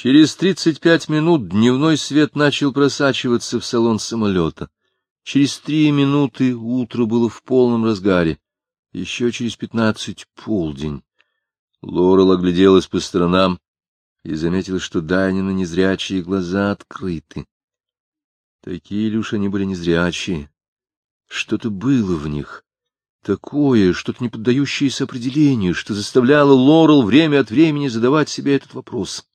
Через тридцать пять минут дневной свет начал просачиваться в салон самолета. Через три минуты утро было в полном разгаре. Еще через пятнадцать — полдень. Лорел огляделась по сторонам и заметила, что Дайнина незрячие глаза открыты. Такие уж они были незрячие? Что-то было в них, такое, что-то не поддающееся определению, что заставляло Лорел время от времени задавать себе этот вопрос.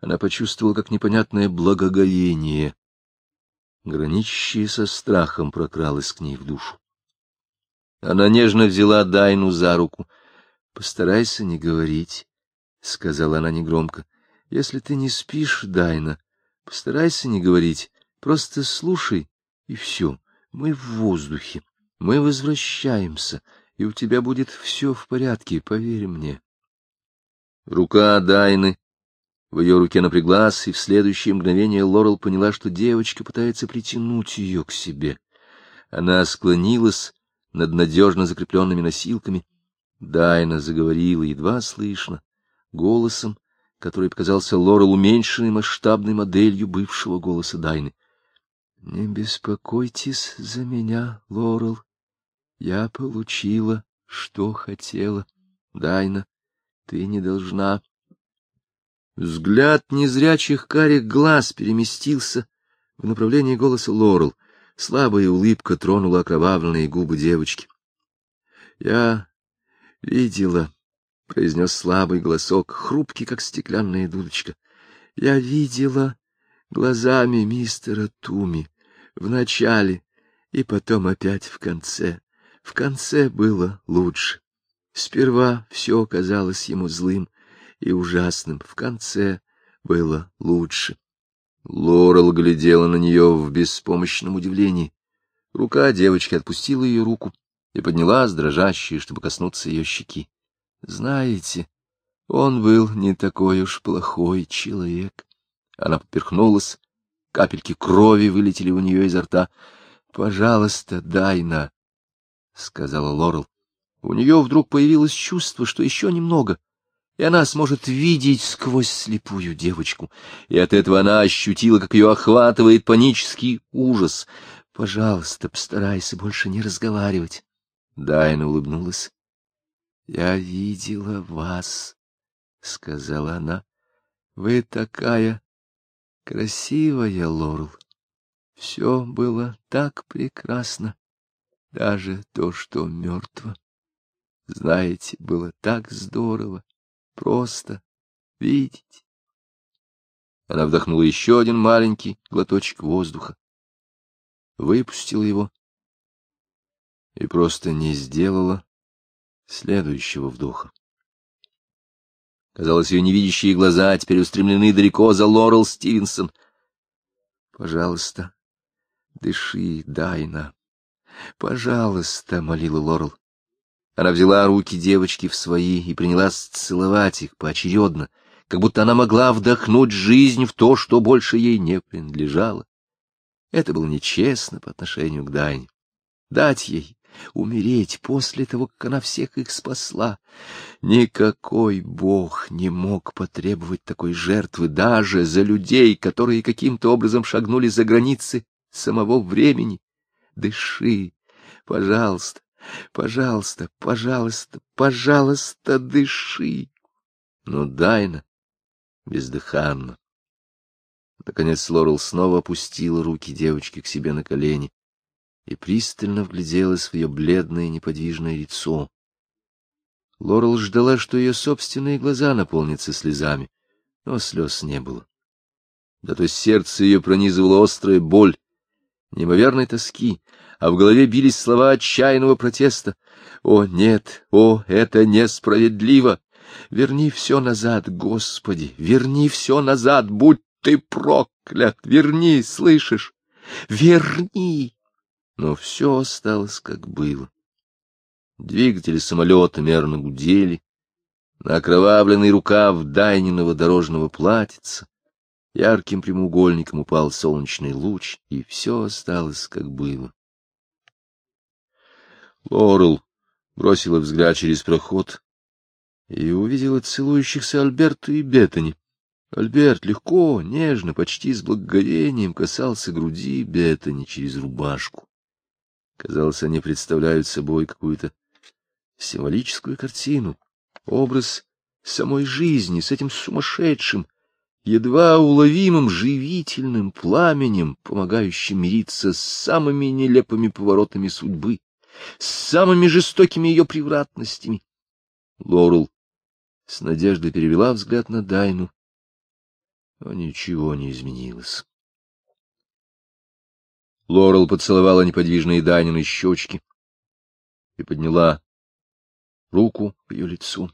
Она почувствовала, как непонятное благоговение, граничащее со страхом, прокралось к ней в душу. Она нежно взяла Дайну за руку. — Постарайся не говорить, — сказала она негромко. — Если ты не спишь, Дайна, постарайся не говорить, просто слушай, и все. Мы в воздухе, мы возвращаемся, и у тебя будет все в порядке, поверь мне. Рука Дайны в ее руке напряглась, и в следующее мгновение Лорел поняла, что девочка пытается притянуть ее к себе. Она склонилась над надежно закрепленными носилками. Дайна заговорила едва слышно, голосом, который показался Лорел уменьшенной масштабной моделью бывшего голоса Дайны. — Не беспокойтесь за меня, Лорел. Я получила, что хотела. Дайна, ты не должна... Взгляд незрячих карих глаз переместился в направлении голоса Лорел. Слабая улыбка тронула окровавленные губы девочки. — Я видела, — произнес слабый голосок, хрупкий, как стеклянная дудочка. — Я видела глазами мистера Туми в начале и потом опять в конце. В конце было лучше. Сперва все казалось ему злым, и ужасным. В конце было лучше. Лорел глядела на нее в беспомощном удивлении. Рука девочки отпустила ее руку и поднялась, дрожащая, чтобы коснуться ее щеки. Знаете, он был не такой уж плохой человек. Она поперхнулась, капельки крови вылетели у нее изо рта. — Пожалуйста, Дайна, — сказала Лорел. У нее вдруг появилось чувство, что еще немного — и она сможет видеть сквозь слепую девочку, и от этого она ощутила, как ее охватывает панический ужас. Пожалуйста, постарайся больше не разговаривать. Дайна улыбнулась. — Я видела вас, — сказала она. — Вы такая красивая, Лорел. Все было так прекрасно, даже то, что мертво. Знаете, было так здорово просто видеть. Она вдохнула еще один маленький глоточек воздуха, выпустила его и просто не сделала следующего вдоха. Казалось, ее невидящие глаза теперь устремлены далеко за Лорел Стивенсон. — Пожалуйста, дыши, Дайна. — Пожалуйста, — молила Лорел. Она взяла руки девочки в свои и принялась целовать их поочередно, как будто она могла вдохнуть жизнь в то, что больше ей не принадлежало. Это было нечестно по отношению к Дайне. Дать ей умереть после того, как она всех их спасла. Никакой бог не мог потребовать такой жертвы даже за людей, которые каким-то образом шагнули за границы самого времени. Дыши, пожалуйста, Пожалуйста, пожалуйста, пожалуйста, дыши. Но Дайна бездыханна. Наконец Лорел снова опустила руки девочки к себе на колени и пристально вгляделась в ее бледное неподвижное лицо. Лорел ждала, что ее собственные глаза наполнятся слезами, но слез не было. Зато сердце ее пронизывала острая боль, неимоверной тоски, а в голове бились слова отчаянного протеста. «О, нет! О, это несправедливо! Верни все назад, Господи! Верни все назад! Будь ты проклят! Верни, слышишь? Верни!» Но все осталось, как было. Двигатели самолета мерно гудели, на окровавленный рукав Дайниного дорожного платьица ярким прямоугольником упал солнечный луч, и все осталось, как было. Лорел бросила взгляд через проход и увидела целующихся Альберту и Беттани. Альберт легко, нежно, почти с благоговением касался груди Беттани через рубашку. Казалось, они представляют собой какую-то символическую картину, образ самой жизни с этим сумасшедшим, едва уловимым живительным пламенем, помогающим мириться с самыми нелепыми поворотами судьбы, с самыми жестокими ее превратностями. Лорел с надеждой перевела взгляд на Дайну, но ничего не изменилось. Лорел поцеловала неподвижные Дайнины щечки и подняла руку к ее лицу.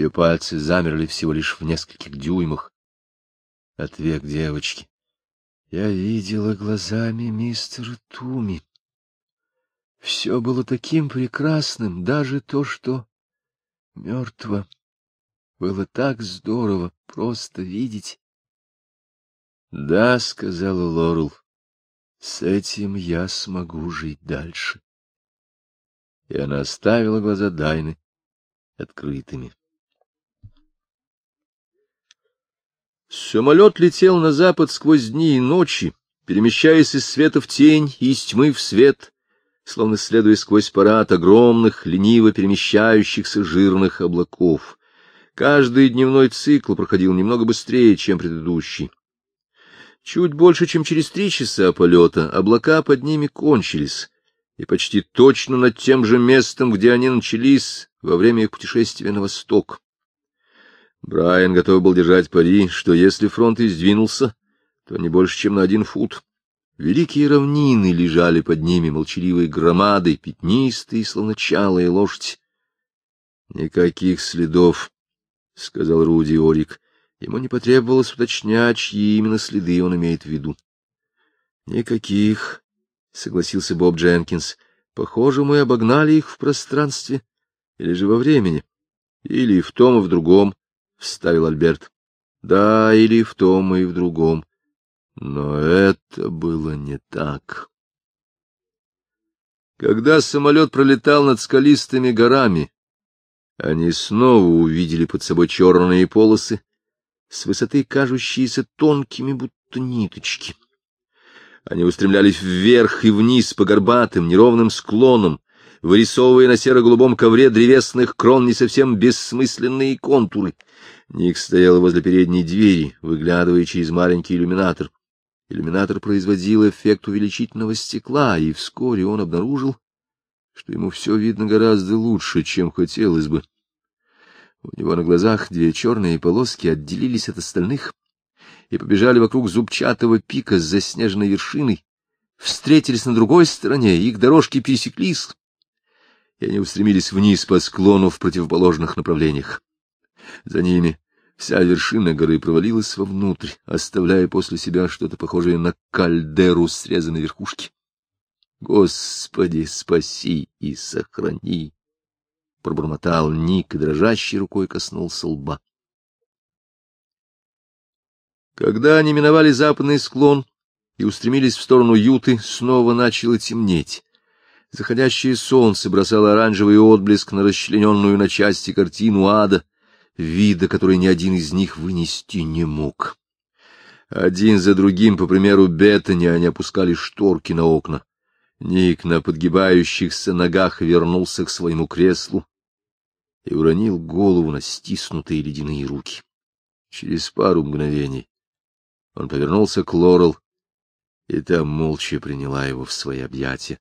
Ее пальцы замерли всего лишь в нескольких дюймах от век девочки. Я видела глазами мистера Туми. Все было таким прекрасным, даже то, что мертво. Было так здорово просто видеть. — Да, — сказала Лорел, — с этим я смогу жить дальше. И она оставила глаза Дайны открытыми. Самолет летел на запад сквозь дни и ночи, перемещаясь из света в тень и из тьмы в свет, словно следуя сквозь парад огромных, лениво перемещающихся жирных облаков. Каждый дневной цикл проходил немного быстрее, чем предыдущий. Чуть больше, чем через три часа полета, облака под ними кончились, и почти точно над тем же местом, где они начались во время их путешествия на восток. Брайан готов был держать пари, что если фронт и сдвинулся, то не больше, чем на один фут. Великие равнины лежали под ними, молчаливые громады, пятнистые, словно чалые лошади. Никаких следов, — сказал Руди Орик. Ему не потребовалось уточнять, чьи именно следы он имеет в виду. — Никаких, — согласился Боб Дженкинс. — Похоже, мы обогнали их в пространстве, или же во времени, или в том и в другом, — вставил Альберт. — Да, или в том и в другом. Но это было не так. Когда самолет пролетал над скалистыми горами, они снова увидели под собой черные полосы, с высоты кажущиеся тонкими, будто ниточки. Они устремлялись вверх и вниз по горбатым, неровным склонам, вырисовывая на серо-голубом ковре древесных крон не совсем бессмысленные контуры. Ник стоял возле передней двери, выглядывая через маленький иллюминатор. Иллюминатор производил эффект увеличительного стекла, и вскоре он обнаружил, что ему все видно гораздо лучше, чем хотелось бы. У него на глазах две черные полоски отделились от остальных и побежали вокруг зубчатого пика с заснеженной вершиной, встретились на другой стороне, их дорожки пересеклись, и они устремились вниз по склону в противоположных направлениях. За ними Вся вершина горы провалилась вовнутрь, оставляя после себя что-то похожее на кальдеру срезанной верхушки. Господи, спаси и сохрани! Пробормотал Ник и дрожащей рукой коснулся лба. Когда они миновали западный склон и устремились в сторону Юты, снова начало темнеть. Заходящее солнце бросало оранжевый отблеск на расчлененную на части картину ада, вида, который ни один из них вынести не мог. Один за другим, по примеру Беттани, они опускали шторки на окна. Ник на подгибающихся ногах вернулся к своему креслу и уронил голову на стиснутые ледяные руки. Через пару мгновений он повернулся к Лорел, и та молча приняла его в свои объятия.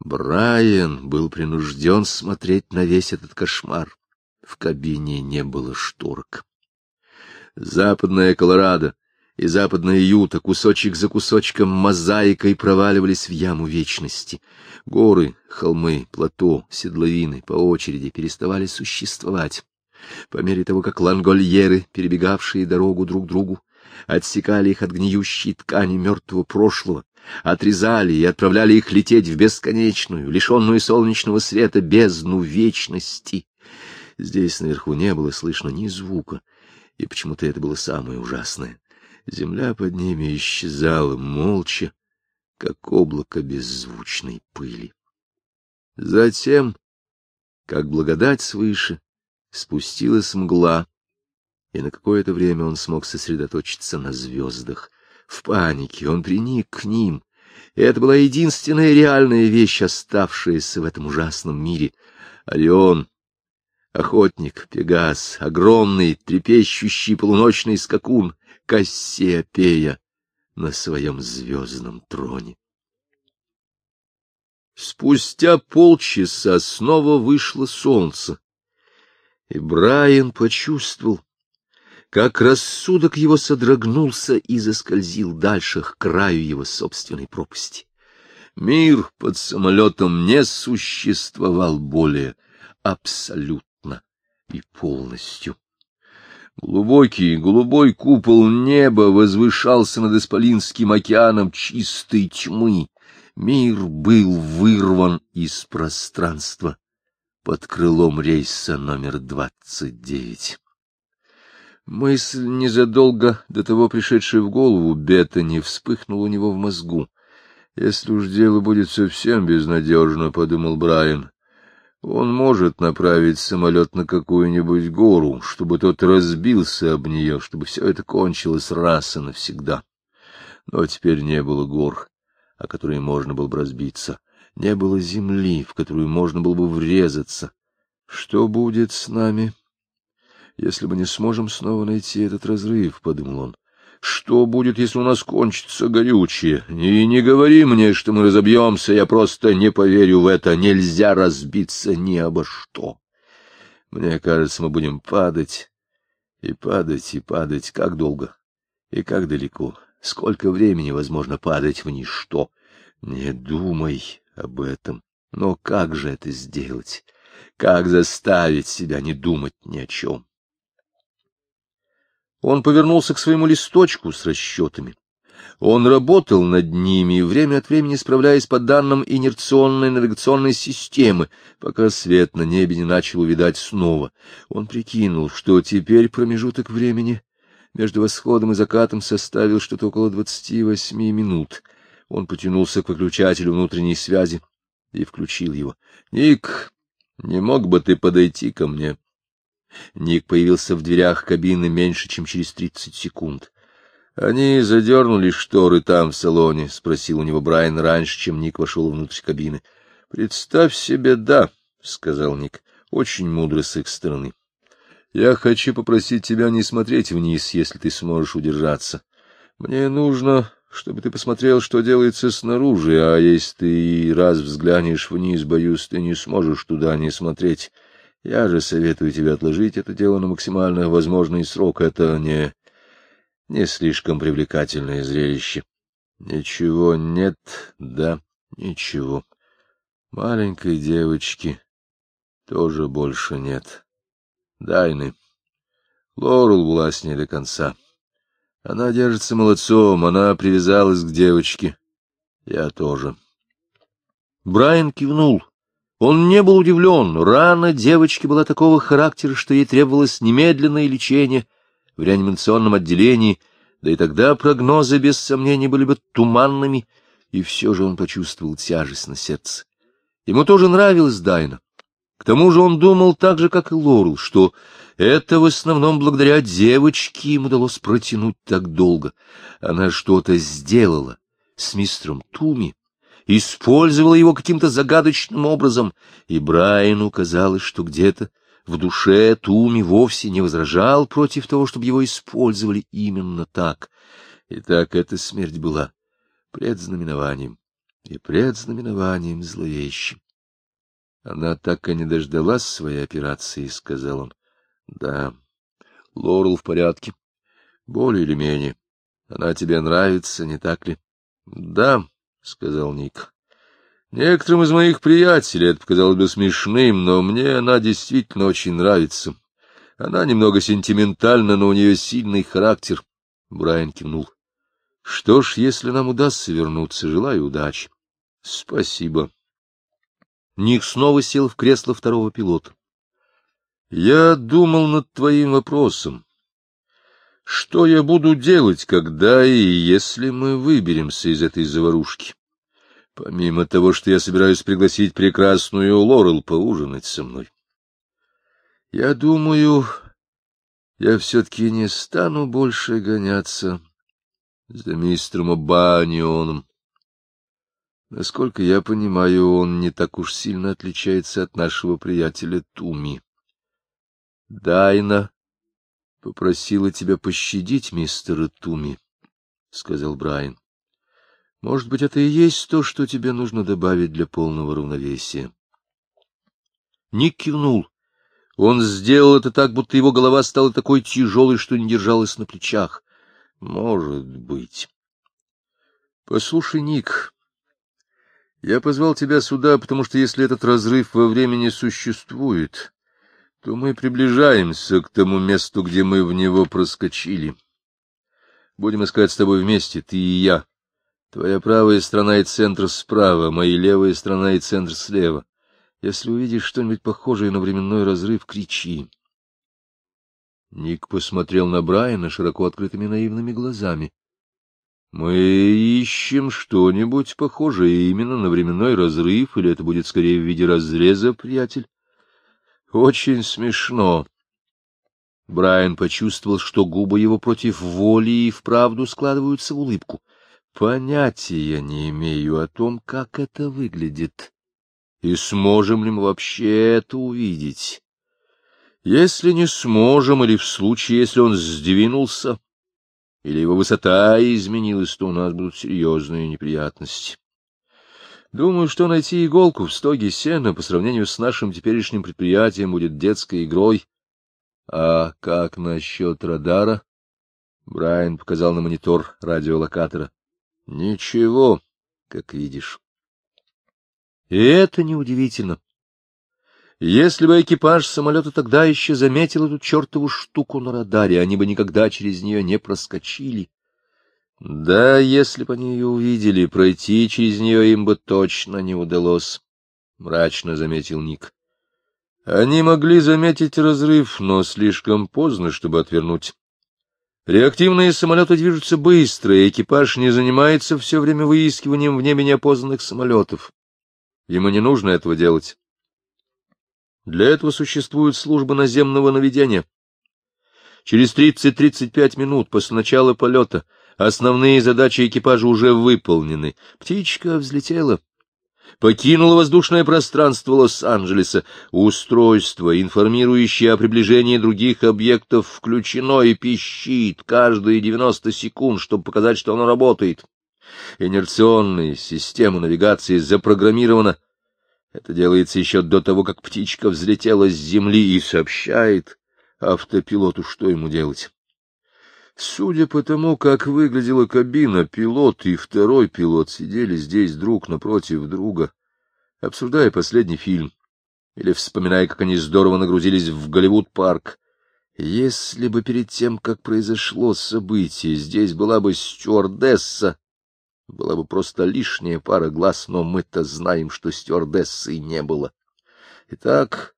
Брайан был принужден смотреть на весь этот кошмар. В кабине не было шторок. Западная Колорадо и западная Юта кусочек за кусочком мозаикой проваливались в яму вечности. Горы, холмы, плато, седловины по очереди переставали существовать. По мере того, как лангольеры, перебегавшие дорогу друг другу, отсекали их от гниющей ткани мертвого прошлого, отрезали и отправляли их лететь в бесконечную, лишенную солнечного света бездну вечности. Здесь наверху не было слышно ни звука, и почему-то это было самое ужасное. Земля под ними исчезала молча, как облако беззвучной пыли. Затем, как благодать свыше, спустилась мгла, и на какое-то время он смог сосредоточиться на звездах. В панике он приник к ним, и это была единственная реальная вещь, оставшаяся в этом ужасном мире. Орион, охотник, Пегас, огромный, трепещущий полуночный скакун, Кассиопея на своем звездном троне. Спустя полчаса снова вышло солнце, и Брайан почувствовал, как рассудок его содрогнулся и заскользил дальше к краю его собственной пропасти. Мир под самолетом не существовал более абсолютно и полностью. Глубокий голубой купол неба возвышался над Исполинским океаном чистой тьмы. Мир был вырван из пространства под крылом рейса номер двадцать девять. Мысль, незадолго до того пришедшая в голову, Беттани вспыхнула у него в мозгу. «Если уж дело будет совсем безнадежно», — подумал Брайан, — «он может направить самолет на какую-нибудь гору, чтобы тот разбился об нее, чтобы все это кончилось раз и навсегда. Но теперь не было гор, о которые можно было бы разбиться, не было земли, в которую можно было бы врезаться. Что будет с нами?» Если мы не сможем снова найти этот разрыв, — подумал он. Что будет, если у нас кончится горючее? И не говори мне, что мы разобьемся, я просто не поверю в это. Нельзя разбиться ни обо что. Мне кажется, мы будем падать и падать и падать. Как долго и как далеко? Сколько времени возможно падать в ничто? Не думай об этом. Но как же это сделать? Как заставить себя не думать ни о чем? Он повернулся к своему листочку с расчетами. Он работал над ними, время от времени справляясь по данным инерционной навигационной системы, пока свет на небе не начал увидать снова. Он прикинул, что теперь промежуток времени между восходом и закатом составил что-то около двадцати восьми минут. Он потянулся к выключателю внутренней связи и включил его. — Ник, не мог бы ты подойти ко мне? Ник появился в дверях кабины меньше, чем через тридцать секунд. — Они задернули шторы там, в салоне? — спросил у него Брайан раньше, чем Ник вошел внутрь кабины. — Представь себе, да, — сказал Ник. — Очень мудро с их стороны. — Я хочу попросить тебя не смотреть вниз, если ты сможешь удержаться. Мне нужно, чтобы ты посмотрел, что делается снаружи, а если ты раз взглянешь вниз, боюсь, ты не сможешь туда не смотреть. Я же советую тебе отложить это дело на максимально возможный срок. Это не... не слишком привлекательное зрелище. Ничего нет, да, ничего. Маленькой девочки тоже больше нет. Дайны. Лорел была с ней до конца. Она держится молодцом, она привязалась к девочке. Я тоже. Брайан кивнул. Он не был удивлен, рана девочки была такого характера, что ей требовалось немедленное лечение в реанимационном отделении, да и тогда прогнозы, без сомнений, были бы туманными, и все же он почувствовал тяжесть на сердце. Ему тоже нравилась Дайна. К тому же он думал так же, как и Лорел, что это в основном благодаря девочке им удалось протянуть так долго. Она что-то сделала с мистером Туми, использовала его каким-то загадочным образом, и Брайану казалось, что где-то в душе Туми вовсе не возражал против того, чтобы его использовали именно так. И так эта смерть была предзнаменованием, и предзнаменованием зловещим. Она так и не дождалась своей операции, — сказал он. — Да, Лорел в порядке. Более или менее. Она тебе нравится, не так ли? — Да, — сказал Ник. Некоторым из моих приятелей это показалось бы смешным, но мне она действительно очень нравится. Она немного сентиментальна, но у нее сильный характер. Брайан кивнул. — Что ж, если нам удастся вернуться, желаю удачи. — Спасибо. Ник снова сел в кресло второго пилота. — Я думал над твоим вопросом. Что я буду делать, когда и если мы выберемся из этой заварушки? Помимо того, что я собираюсь пригласить прекрасную Лорел поужинать со мной. Я думаю, Я все-таки не стану больше гоняться за мистером Обанионом. Насколько я понимаю, он не так уж сильно отличается от нашего приятеля Туми. Дайна попросила тебя пощадить мистера Туми, — сказал Брайан. Может быть, это и есть то, что тебе нужно добавить для полного равновесия. Ник кивнул. Он сделал это так, будто его голова стала такой тяжелой, что не держалась на плечах. Может быть. Послушай, Ник, я позвал тебя сюда, потому что если этот разрыв во времени существует, то мы приближаемся к тому месту, где мы в него проскочили. Будем искать с тобой вместе, ты и я. Твоя правая сторона и центр справа, моя левая сторона и центр слева. Если увидишь что-нибудь похожее на временной разрыв, кричи. Ник посмотрел на Брайана широко открытыми наивными глазами. Мы ищем что-нибудь похожее именно на временной разрыв, или это будет скорее в виде разреза, приятель? Очень смешно. Брайан почувствовал, что губы его против воли и вправду складываются в улыбку. Понятия не имею о том, как это выглядит, и сможем ли мы вообще это увидеть. Если не сможем, или в случае, если он сдвинулся, или его высота изменилась, то у нас будут серьезные неприятности. Думаю, что найти иголку в стоге сена по сравнению с нашим теперешним предприятием будет детской игрой. А как насчет радара? Брайан показал на монитор радиолокатора. Ничего, как видишь. И это неудивительно. Если бы экипаж самолета тогда еще заметил эту чертову штуку на радаре, они бы никогда через нее не проскочили. Да, если бы они ее увидели, пройти через нее им бы точно не удалось, — мрачно заметил Ник. Они могли заметить разрыв, но слишком поздно, чтобы отвернуть. Реактивные самолеты движутся быстро, и экипаж не занимается все время выискиванием в небе неопознанных самолетов. Ему не нужно этого делать. Для этого существует служба наземного наведения. Через 30-35 минут после начала полета основные задачи экипажа уже выполнены. Птичка взлетела, покинула воздушное пространство Лос-Анджелеса. Устройство, информирующее о приближении других объектов, включено и пищит каждые 90 секунд, чтобы показать, что оно работает. Инерционная система навигации запрограммирована это делается еще до того, как птичка взлетела с земли и сообщает автопилоту, что ему делать. Судя по тому, как выглядела кабина, пилот и второй пилот сидели здесь друг напротив друга, обсуждая последний фильм, или вспоминая, как они здорово нагрузились в Голливуд-парк. Если бы перед тем, как произошло событие, здесь была бы стюардесса, была бы просто лишняя пара глаз, но мы-то знаем, что стюардессы не было. Итак,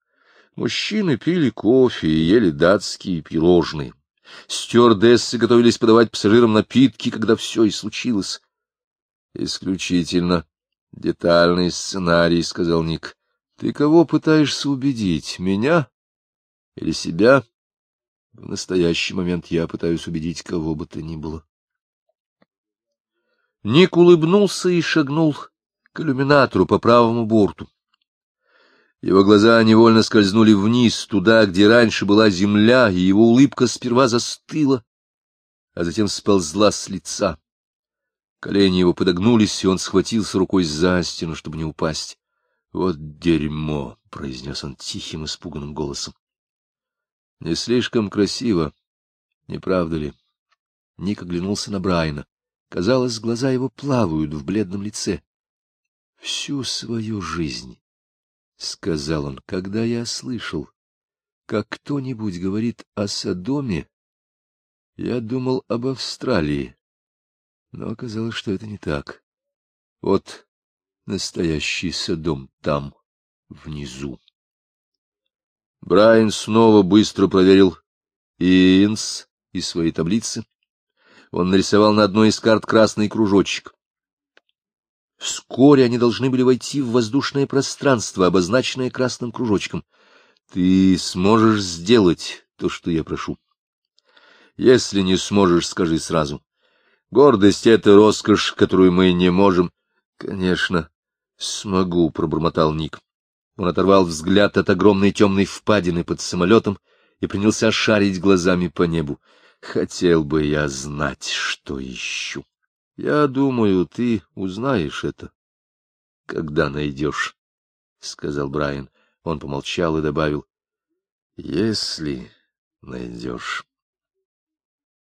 мужчины пили кофе и ели датские пирожные. Стюардессы готовились подавать пассажирам напитки, когда все и случилось. — Исключительно детальный сценарий, — сказал Ник. — Ты кого пытаешься убедить, меня или себя? В настоящий момент я пытаюсь убедить кого бы то ни было. Ник улыбнулся и шагнул к иллюминатору по правому борту. Его глаза невольно скользнули вниз, туда, где раньше была земля, и его улыбка сперва застыла, а затем сползла с лица. Колени его подогнулись, и он схватился рукой за стену, чтобы не упасть. — Вот дерьмо! — произнес он тихим, испуганным голосом. — Не слишком красиво, не правда ли? Ник оглянулся на Брайана. Казалось, глаза его плавают в бледном лице. — Всю свою жизнь, — сказал он, — когда я слышал, как кто-нибудь говорит о Содоме, я думал об Австралии, но оказалось, что это не так. Вот настоящий Содом там, внизу. Брайан снова быстро проверил Иинс и свои таблицы он нарисовал на одной из карт красный кружочек. Вскоре они должны были войти в воздушное пространство, обозначенное красным кружочком. Ты сможешь сделать то, что я прошу. Если не сможешь, скажи сразу. Гордость — это роскошь, которую мы не можем. — Конечно, смогу, — пробормотал Ник. Он оторвал взгляд от огромной темной впадины под самолетом и принялся шарить глазами по небу. Хотел бы я знать, что ищу. Я думаю, ты узнаешь это, когда найдешь, — сказал Брайан. Он помолчал и добавил. — Если найдешь.